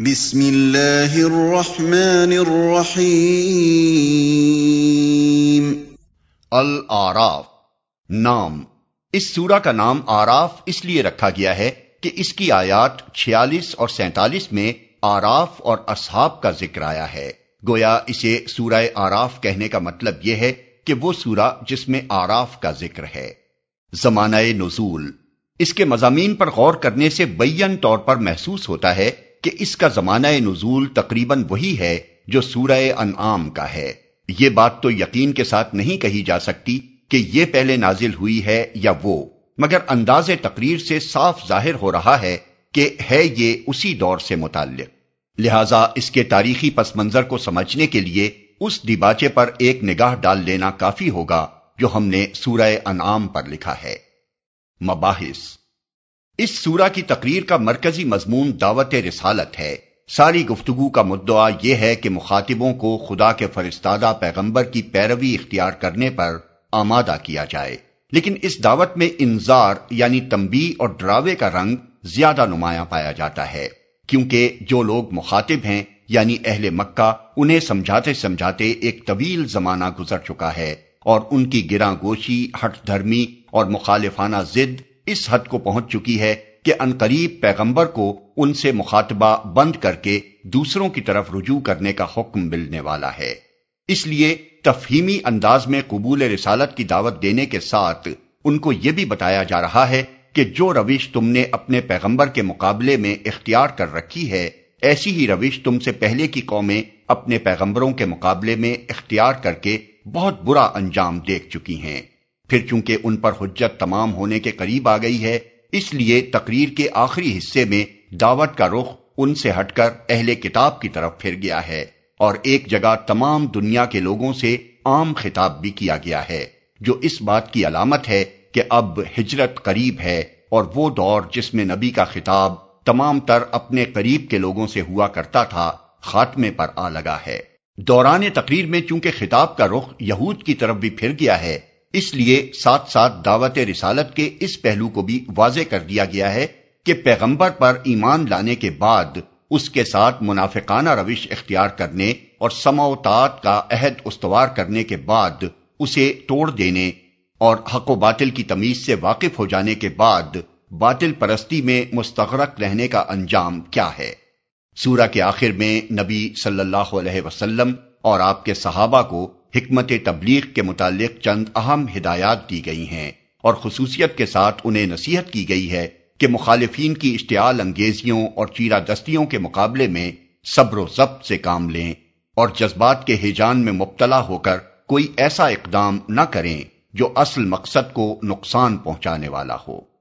بسم اللہ الرحمن الرحیم العراف نام. اس سورہ کا نام آراف اس لیے رکھا گیا ہے کہ اس کی آیات چھیالیس اور سینتالیس میں آراف اور اصحاب کا ذکر آیا ہے۔ گویا اسے سورہ آراف کہنے کا مطلب یہ ہے کہ وہ سورہ جس میں آراف کا ذکر ہے۔ زمانہ نزول. اس کے مضامین پر غور کرنے سے بین طور پر محسوس ہوتا ہے کہ اس کا زمانہ نزول تقریباً وہی ہے جو سورہ انعام کا ہے۔ یہ بات تو یقین کے ساتھ نہیں کہی جا سکتی کہ یہ پہلے نازل ہوئی ہے یا وہ۔ مگر انداز تقریر سے صاف ظاہر ہو رہا ہے کہ ہے یہ اسی دور سے متعلق۔ لہذا اس کے تاریخی پس منظر کو سمجھنے کے لیے اس دیباچے پر ایک نگاہ ڈال لینا کافی ہوگا جو ہم نے سورہ انعام پر لکھا ہے۔ مباحث۔ اس سورہ کی تقریر کا مرکزی مضمون دعوت رسالت ہے۔ ساری گفتگو کا مدعا یہ ہے کہ مخاطبوں کو خدا کے فرستادہ پیغمبر کی پیروی اختیار کرنے پر آمادہ کیا جائے۔ لیکن اس دعوت میں انذار یعنی تمبی اور ڈراوے کا رنگ زیادہ نمایاں پایا جاتا ہے۔ کیونکہ جو لوگ مخاطب ہیں یعنی اہل مکہ، انہیں سمجھاتے سمجھاتے ایک طویل زمانہ گزر چکا ہے اور ان کی گراں گوشی ہٹ دھرمی اور مخالفانہ زد اس حد کو پہنچ چکی ہے کہ انقریب پیغمبر کو ان سے مخاطبہ بند کر کے دوسروں کی طرف رجوع کرنے کا حکم ملنے والا ہے۔ اس لیے تفہیمی انداز میں قبول رسالت کی دعوت دینے کے ساتھ ان کو یہ بھی بتایا جا رہا ہے کہ جو روش تم نے اپنے پیغمبر کے مقابلے میں اختیار کر رکھی ہے، ایسی ہی روش تم سے پہلے کی قومیں اپنے پیغمبروں کے مقابلے میں اختیار کر کے بہت برا انجام دیکھ چکی ہیں۔ پھر چونکہ ان پر حجت تمام ہونے کے قریب آ گئی ہے، اس لیے تقریر کے آخری حصے میں دعوت کا رخ ان سے ہٹ کر اہل کتاب کی طرف پھر گیا ہے اور ایک جگہ تمام دنیا کے لوگوں سے عام خطاب بھی کیا گیا ہے، جو اس بات کی علامت ہے کہ اب ہجرت قریب ہے اور وہ دور جس میں نبی کا خطاب تمام تر اپنے قریب کے لوگوں سے ہوا کرتا تھا، خاتمے پر آ لگا ہے۔ دوران تقریر میں چونکہ خطاب کا رخ یہود کی طرف بھی پھر گیا ہے اس لیے ساتھ ساتھ دعوت رسالت کے اس پہلو کو بھی واضح کر دیا گیا ہے کہ پیغمبر پر ایمان لانے کے بعد اس کے ساتھ منافقانہ روش اختیار کرنے اور سموتات کا عہد استوار کرنے کے بعد اسے توڑ دینے اور حق و باطل کی تمیز سے واقف ہو جانے کے بعد باطل پرستی میں مستغرق رہنے کا انجام کیا ہے۔ سورہ کے آخر میں نبی صلی اللہ علیہ وسلم اور آپ کے صحابہ کو حکمت تبلیغ کے متعلق چند اہم ہدایات دی گئی ہیں اور خصوصیت کے ساتھ انہیں نصیحت کی گئی ہے کہ مخالفین کی اشتعال انگیزیوں اور چیرا دستیوں کے مقابلے میں صبر و ضبط سے کام لیں اور جذبات کے ہیجان میں مبتلا ہو کر کوئی ایسا اقدام نہ کریں جو اصل مقصد کو نقصان پہنچانے والا ہو۔